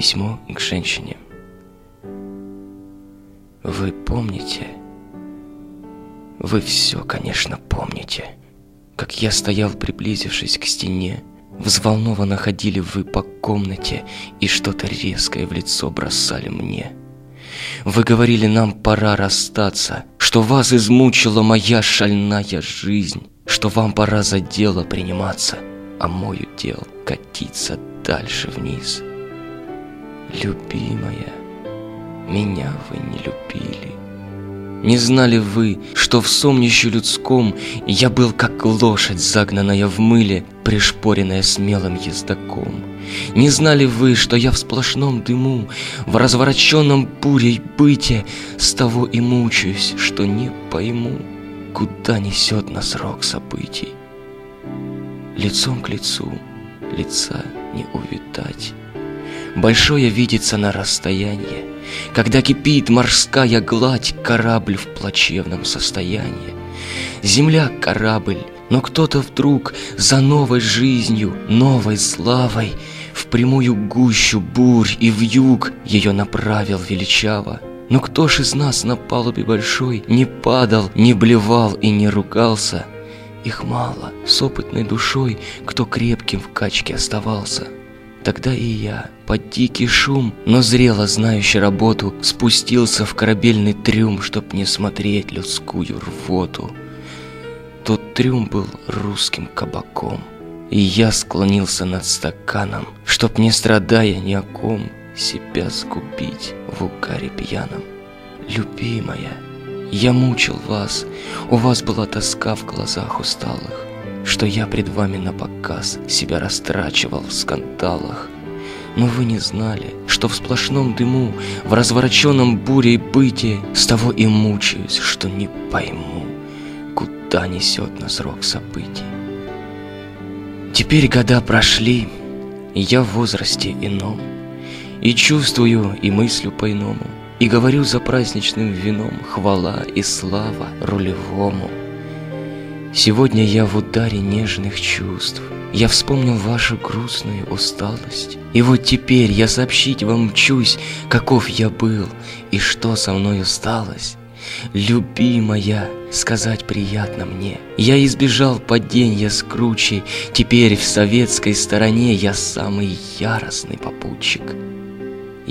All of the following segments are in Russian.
Письмо к женщине. Вы помните? Вы все, конечно, помните. Как я стоял, приблизившись к стене, Взволнованно ходили вы по комнате И что-то резкое в лицо бросали мне. Вы говорили нам, пора расстаться, Что вас измучила моя шальная жизнь, Что вам пора за дело приниматься, А мой удел катиться дальше вниз. Любимая, меня вы не любили. Не знали вы, что в сомнище людском Я был как лошадь, загнанная в мыле, Пришпоренная смелым ездаком. Не знали вы, что я в сплошном дыму, В развороченном бурей быте С того и мучаюсь, что не пойму, Куда несет нас рок событий. Лицом к лицу, лица не увидать, Большое видится на расстоянии, Когда кипит морская гладь, Корабль в плачевном состоянии. Земля — корабль, но кто-то вдруг За новой жизнью, новой славой В прямую гущу бурь и в юг Ее направил величаво. Но кто ж из нас на палубе большой Не падал, не блевал и не ругался? Их мало, с опытной душой, Кто крепким в качке оставался — Тогда и я, под дикий шум, но зрело знающий работу, спустился в корабельный трюм, чтоб не смотреть людскую рвоту. Тот трюм был русским кабаком, и я склонился над стаканом, чтоб, не страдая ни о ком, себя сгубить в угаре пьяном. Любимая, я мучил вас, у вас была тоска в глазах усталых что я пред вами на показ себя растрачивал в скандалах. Но вы не знали, что в сплошном дыму, в развороченном бурей быте, с того и мучаюсь, что не пойму, куда несет нас рок событий. Теперь года прошли, и я в возрасте ином, и чувствую, и мыслю по-иному, и говорю за праздничным вином хвала и слава рулевому — Сегодня я в ударе нежных чувств. Я вспомнил вашу грустную усталость. И вот теперь я сообщить вам мчусь, каков я был и что со мной усталось. Любимая, сказать приятно мне. Я избежал падения с кручей, теперь в советской стороне я самый яростный попутчик.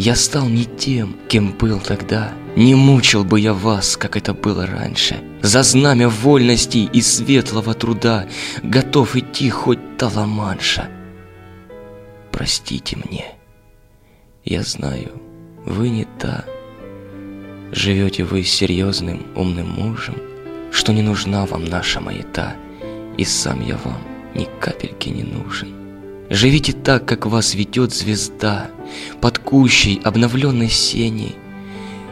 Я стал не тем, кем был тогда. Не мучил бы я вас, как это было раньше. За знамя вольности и светлого труда Готов идти хоть до Ла-Манша. Простите мне. Я знаю, вы не та. Живете вы серьезным, умным мужем, Что не нужна вам наша маята, И сам я вам ни капельки не нужен. Живите так, как вас ведет звезда, Под кущей обновленной сеней,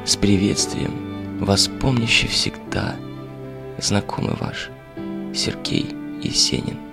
С приветствием, вас помнящий всегда, Знакомый ваш Сергей Есенин.